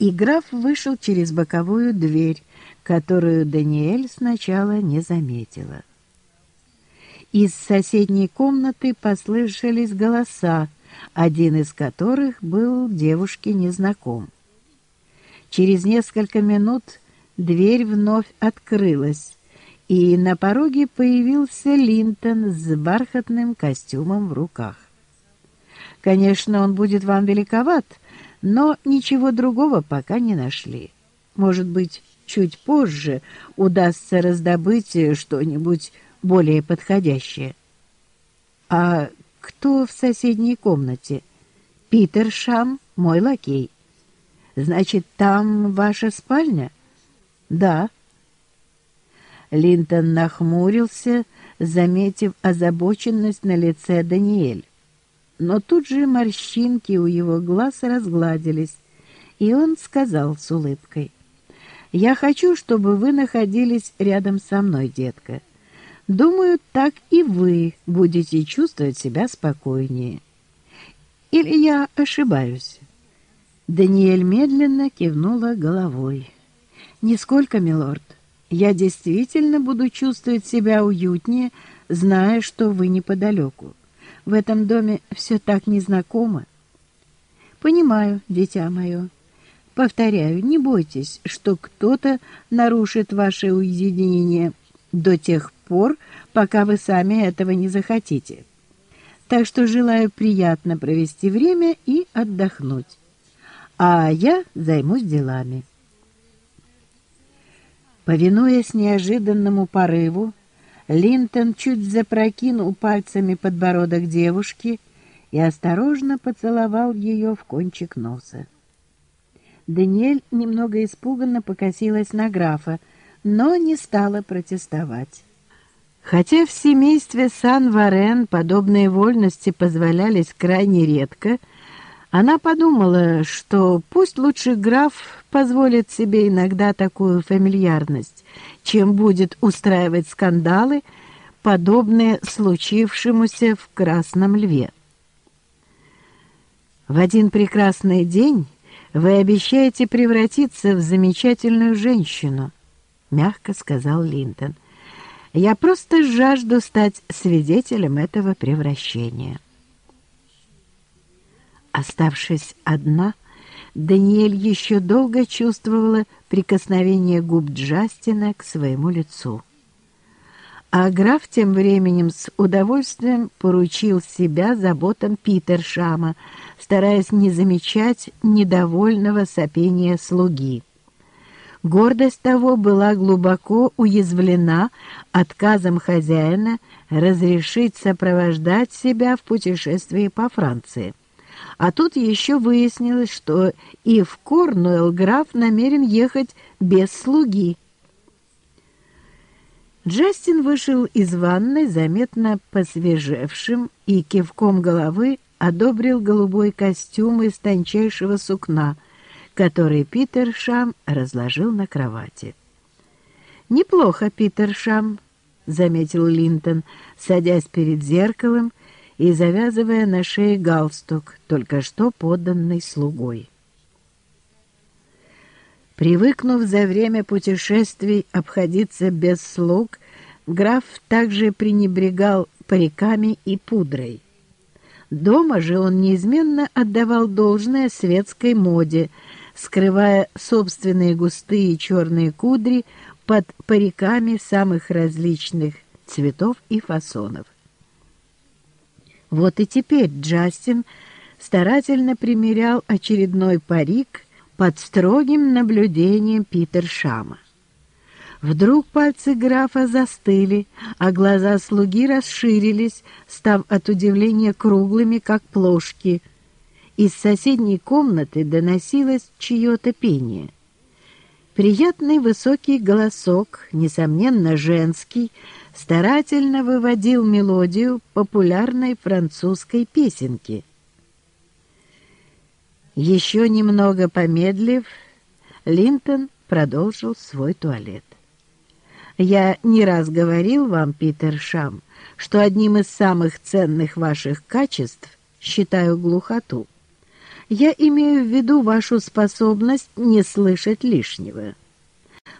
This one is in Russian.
и граф вышел через боковую дверь, которую Даниэль сначала не заметила. Из соседней комнаты послышались голоса, один из которых был девушке незнаком. Через несколько минут дверь вновь открылась, и на пороге появился Линтон с бархатным костюмом в руках. Конечно, он будет вам великоват, но ничего другого пока не нашли. Может быть, чуть позже удастся раздобыть что-нибудь более подходящее. А кто в соседней комнате? Питер Шам, мой лакей. Значит, там ваша спальня? Да. Линтон нахмурился, заметив озабоченность на лице Даниэль. Но тут же морщинки у его глаз разгладились, и он сказал с улыбкой, «Я хочу, чтобы вы находились рядом со мной, детка. Думаю, так и вы будете чувствовать себя спокойнее. Или я ошибаюсь?» Даниэль медленно кивнула головой. «Нисколько, милорд. Я действительно буду чувствовать себя уютнее, зная, что вы неподалеку. В этом доме все так незнакомо. Понимаю, дитя мое. Повторяю, не бойтесь, что кто-то нарушит ваше уединение до тех пор, пока вы сами этого не захотите. Так что желаю приятно провести время и отдохнуть. А я займусь делами. Повинуясь неожиданному порыву, Линтон чуть запрокинул пальцами подбородок девушки и осторожно поцеловал ее в кончик носа. Даниэль немного испуганно покосилась на графа, но не стала протестовать. Хотя в семействе Сан-Варен подобные вольности позволялись крайне редко, она подумала, что пусть лучше граф позволит себе иногда такую фамильярность, чем будет устраивать скандалы, подобные случившемуся в Красном Льве. В один прекрасный день вы обещаете превратиться в замечательную женщину, — мягко сказал Линтон. Я просто жажду стать свидетелем этого превращения. Оставшись одна, Даниэль еще долго чувствовала прикосновение губ Джастина к своему лицу. А граф тем временем с удовольствием поручил себя заботам Питершама, стараясь не замечать недовольного сопения слуги. Гордость того была глубоко уязвлена отказом хозяина разрешить сопровождать себя в путешествии по Франции. А тут еще выяснилось, что и в Корнуэлл граф намерен ехать без слуги. Джастин вышел из ванной, заметно посвежевшим, и кивком головы одобрил голубой костюм из тончайшего сукна, который Питер Шам разложил на кровати. «Неплохо, Питер Шам», — заметил Линтон, садясь перед зеркалом и завязывая на шее галстук, только что поданный слугой. Привыкнув за время путешествий обходиться без слуг, граф также пренебрегал париками и пудрой. Дома же он неизменно отдавал должное светской моде, скрывая собственные густые черные кудри под париками самых различных цветов и фасонов. Вот и теперь Джастин старательно примерял очередной парик под строгим наблюдением Питер Шама. Вдруг пальцы графа застыли, а глаза слуги расширились, став от удивления круглыми, как плошки. Из соседней комнаты доносилось чье-то пение. Приятный высокий голосок, несомненно женский, старательно выводил мелодию популярной французской песенки. Еще немного помедлив, Линтон продолжил свой туалет. «Я не раз говорил вам, Питер Шам, что одним из самых ценных ваших качеств считаю глухоту. Я имею в виду вашу способность не слышать лишнего.